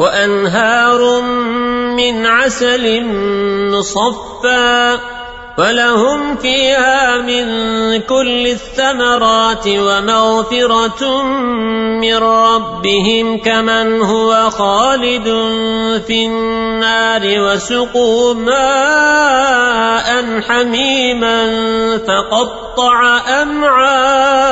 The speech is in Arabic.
وأنهار من عسل مصفى ولهم فيها من كل الثمرات ومغفرة من ربهم كمن هو خالد في النار وسقوا ماء حميما فقطع أمعاءهم